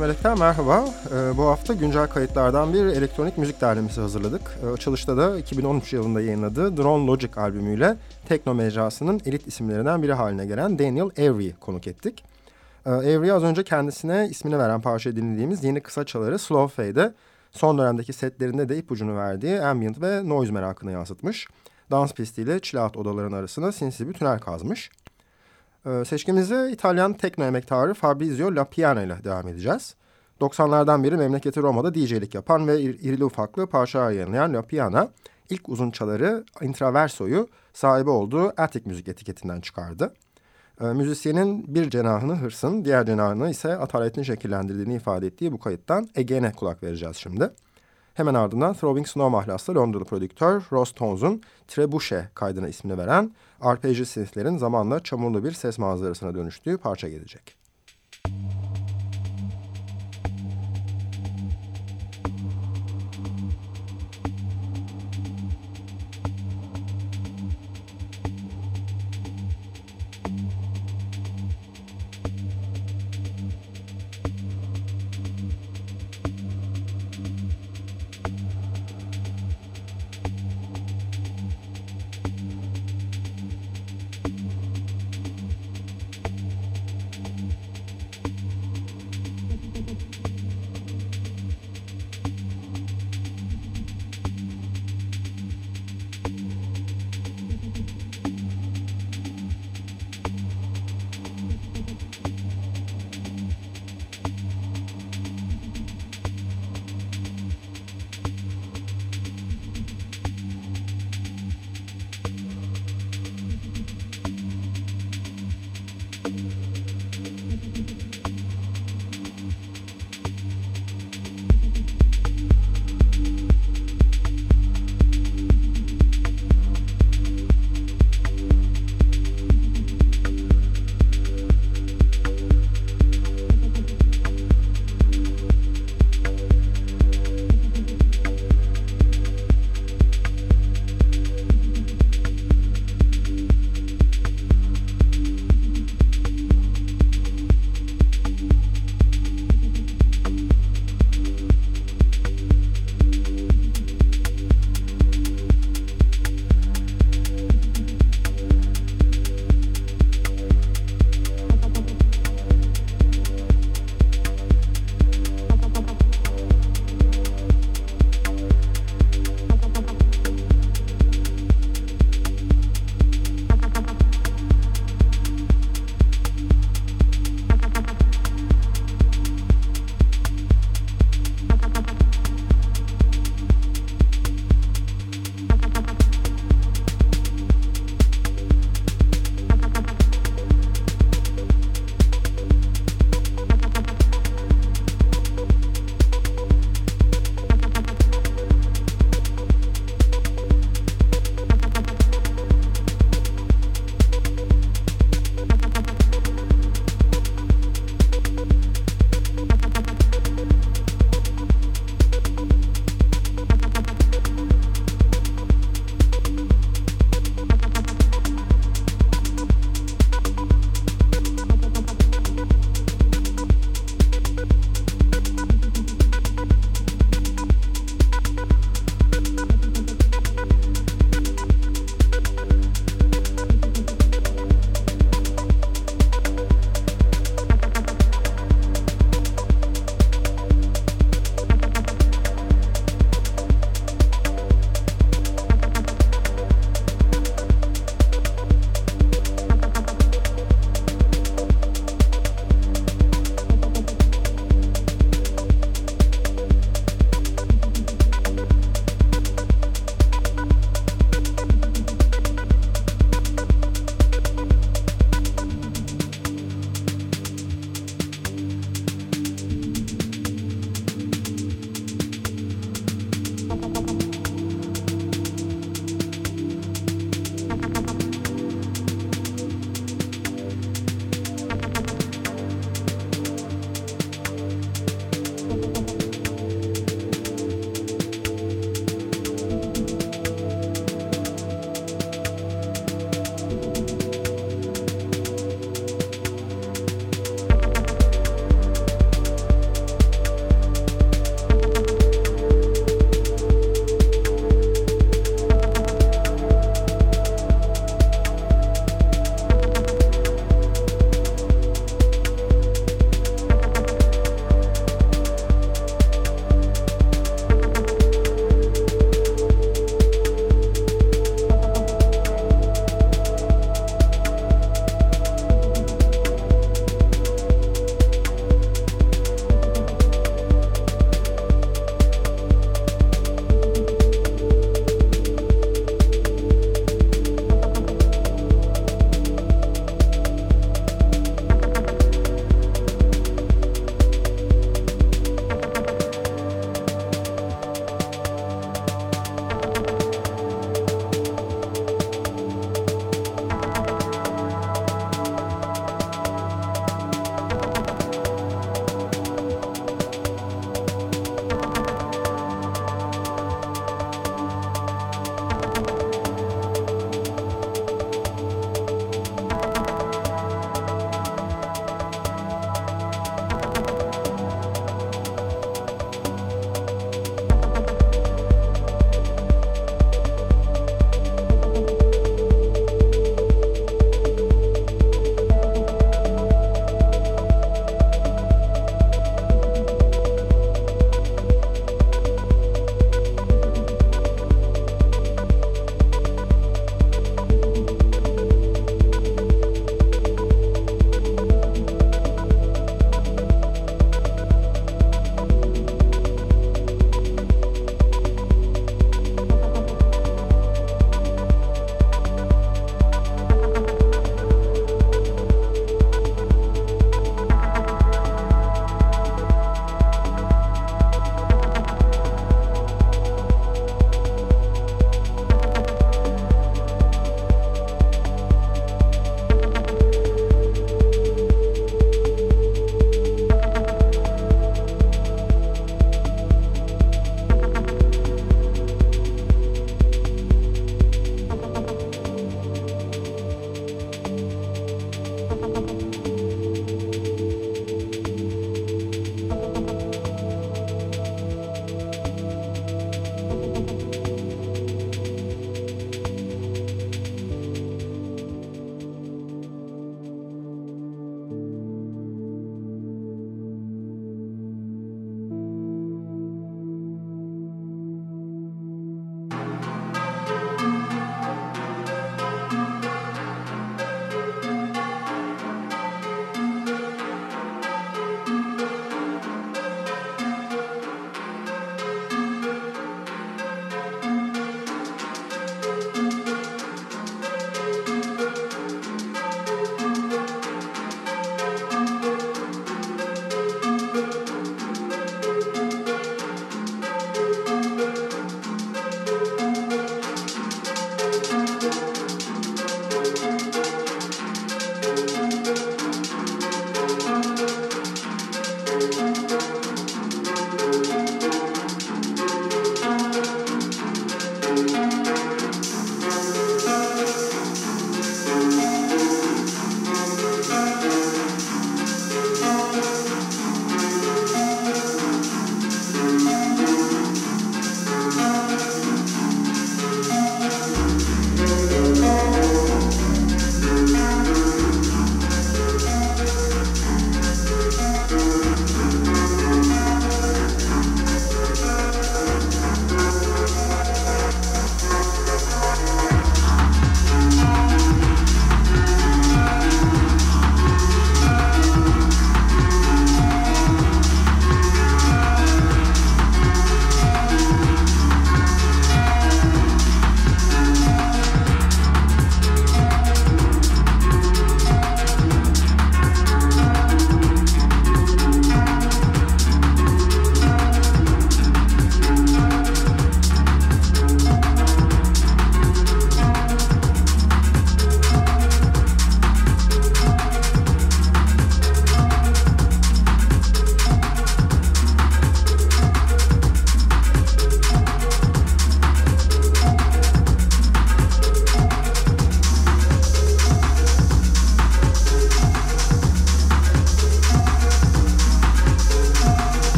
13 Melek'ten merhaba. Ee, bu hafta güncel kayıtlardan bir elektronik müzik derlemesi hazırladık. Ee, açılışta da 2013 yılında yayınladığı Drone Logic albümüyle tekno mecrasının elit isimlerinden biri haline gelen Daniel Avery'i konuk ettik. Ee, Avery az önce kendisine ismini veren parça dinlediğimiz yeni kısa çaları Slow Fade'e son dönemdeki setlerinde de ipucunu verdiği ambient ve noise merakını yansıtmış. Dans pistiyle chill odaların arasına sinsi bir tünel kazmış. Ee, seçkimize İtalyan tekno emektarı Fabrizio Lapiana ile devam edeceğiz. 90'lardan beri memleketi Roma'da DJ'lik yapan ve irili ufaklı parçalar yayınlayan Lapiana, ilk uzun çaları Intraverso'yu sahibi olduğu Attic Müzik etiketinden çıkardı. Ee, müzisyenin bir cenahını hırsın, diğer cenahını ise ataletin şekillendirdiğini ifade ettiği bu kayıttan Ege'ne kulak vereceğiz şimdi. Hemen ardından Throwing Snow mahlaslı Londralı prodüktör Ross Tones'un Trebuchet kaydına ismini veren arpejli synthlerin zamanla çamurlu bir ses manzarasına dönüştüğü parça gelecek.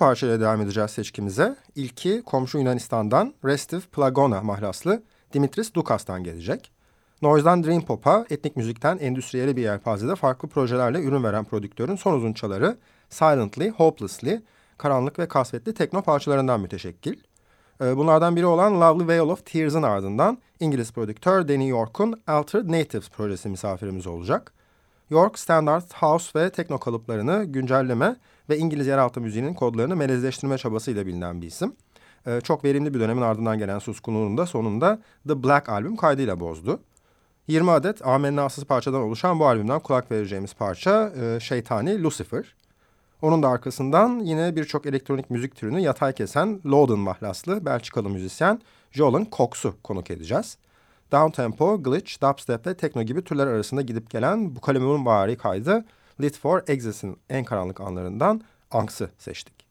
Parçayla devam edeceğiz seçkimize. İlki komşu Yunanistan'dan Restive Plagona mahlaslı Dimitris Dukas'tan gelecek. Noise'dan Dream Pop'a, etnik müzikten endüstriyeli bir yelpazede farklı projelerle ürün veren prodüktörün son uzunçaları Silently, Hopelessly, karanlık ve kasvetli tekno parçalarından müteşekkil. Ee, bunlardan biri olan Lovely Veil of Tears'ın ardından İngiliz prodüktör Danny York'un Altered Natives projesi misafirimiz olacak. York, standart house ve tekno kalıplarını güncelleme ve İngiliz yeraltı müziğinin kodlarını melezleştirme çabasıyla bilinen bir isim. Ee, çok verimli bir dönemin ardından gelen suskunluğunu da sonunda The Black albüm kaydıyla bozdu. 20 adet amennasız parçadan oluşan bu albümden kulak vereceğimiz parça e, Şeytani Lucifer. Onun da arkasından yine birçok elektronik müzik türünü yatay kesen Loudon mahlaslı Belçikalı müzisyen Jolan Cox'u konuk edeceğiz. Downtempo, glitch, dubstep ve tekno gibi türler arasında gidip gelen bu kalemun vari kaydı Lit for Exit'in en karanlık anlarından Anks'ı seçtik.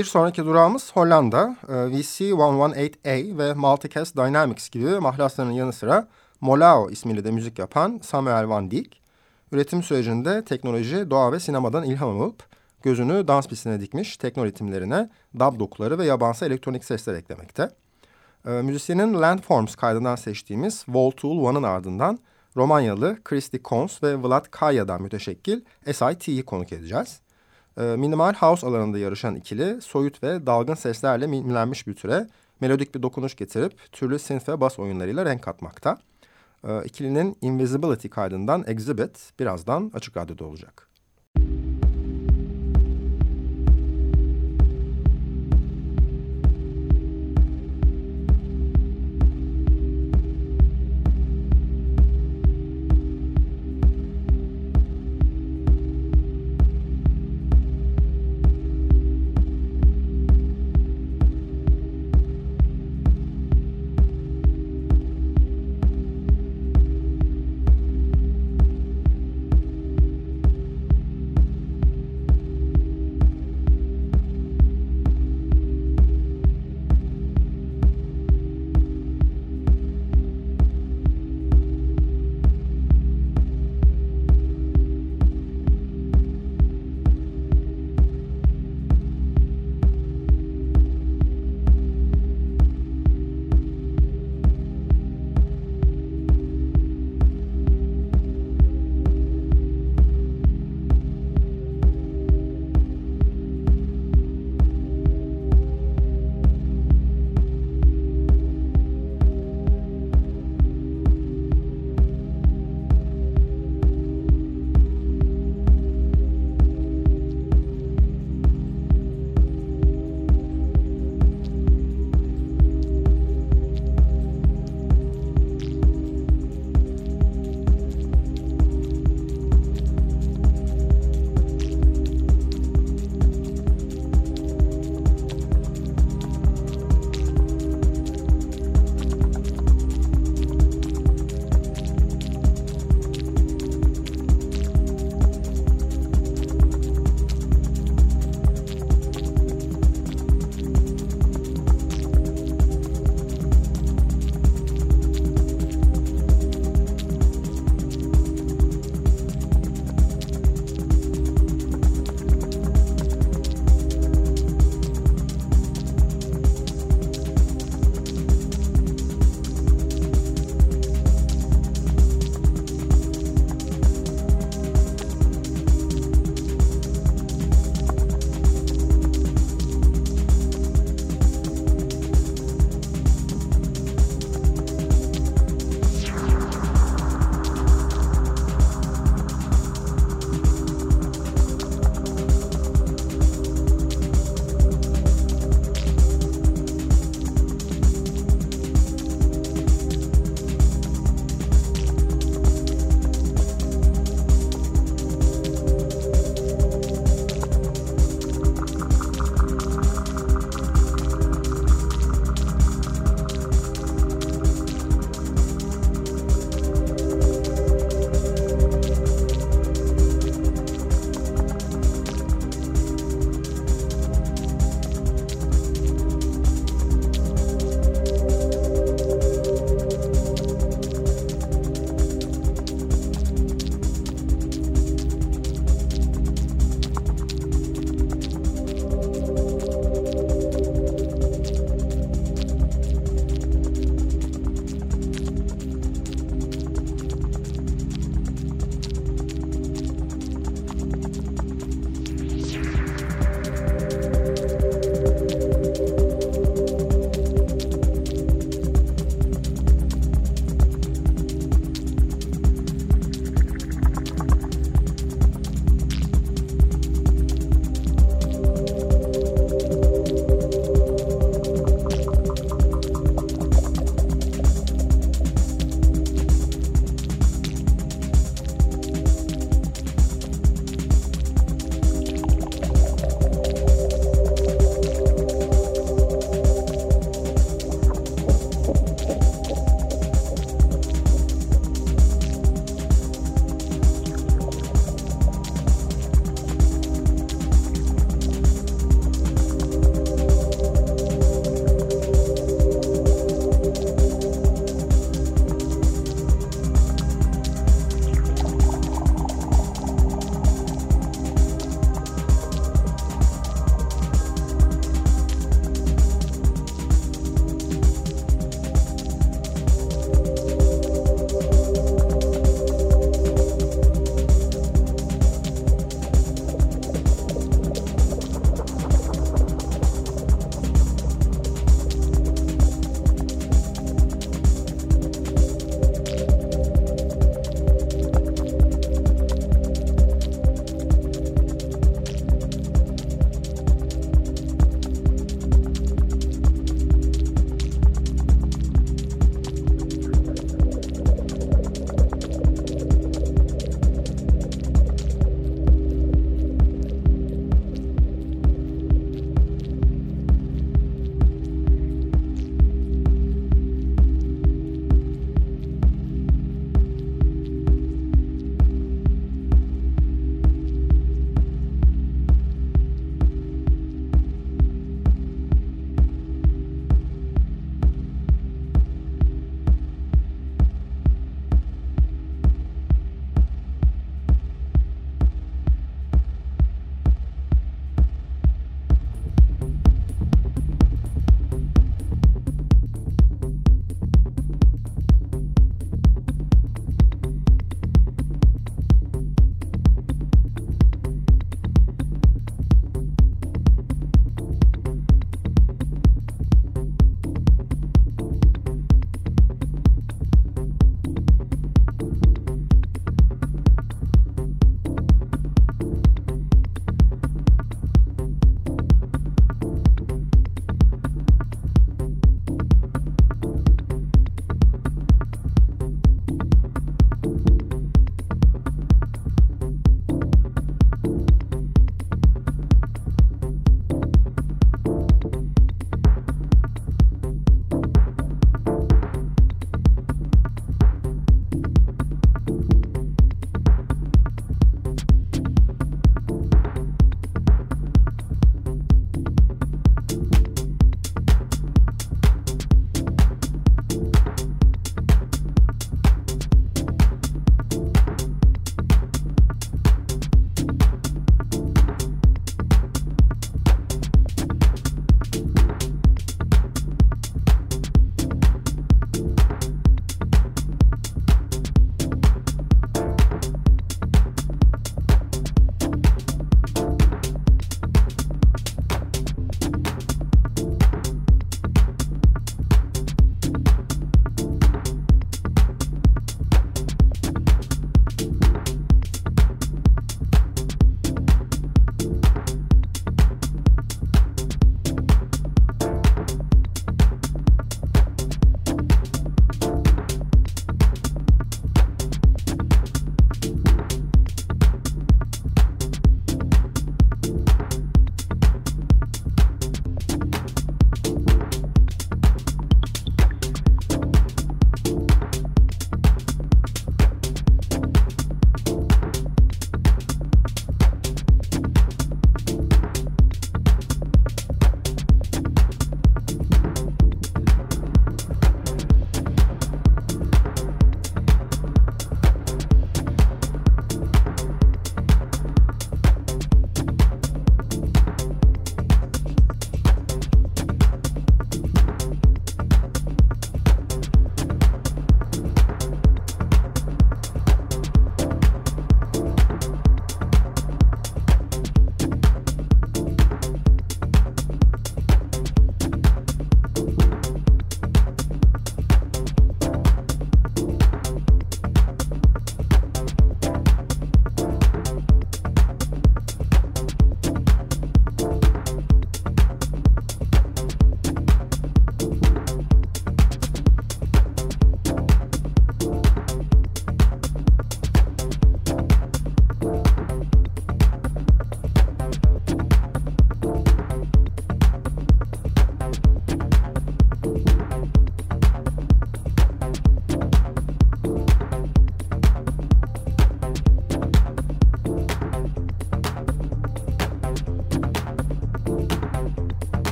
Bir sonraki durağımız Hollanda. Ee, VC118A ve Multicast Dynamics gibi mahlaslarının yanı sıra Molao ismiyle de müzik yapan Samuel Van Dijk. Üretim sürecinde teknoloji, doğa ve sinemadan ilham alıp gözünü dans pistine dikmiş tekno ritimlerine dub dokuları ve yabansı elektronik sesler eklemekte. E, müzisyenin Landforms kaydından seçtiğimiz Voltool One'ın ardından Romanyalı Christy Kons ve Vlad Kaya'dan müteşekkil SIT'yi konuk edeceğiz. E, minimal house alanında yarışan ikili soyut ve dalgın seslerle mimlenmiş bir türe melodik bir dokunuş getirip türlü synth ve bas oyunlarıyla renk katmakta. E, ikilinin Invisibility kaydından Exhibit birazdan Açık Radyo'da olacak.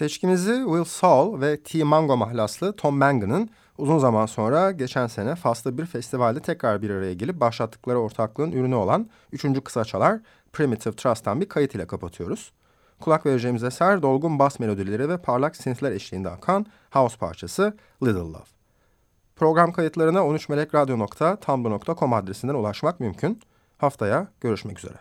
Seçkimizi Will Saul ve T. Mango mahlaslı Tom Mangan'ın uzun zaman sonra geçen sene Fas'ta bir festivalde tekrar bir araya gelip başlattıkları ortaklığın ürünü olan üçüncü kısa çalar Primitive Trust'tan bir kayıt ile kapatıyoruz. Kulak vereceğimiz eser dolgun bas melodileri ve parlak synthler eşliğinde akan house parçası Little Love. Program kayıtlarına 13melekradyo.tumblr.com adresinden ulaşmak mümkün. Haftaya görüşmek üzere.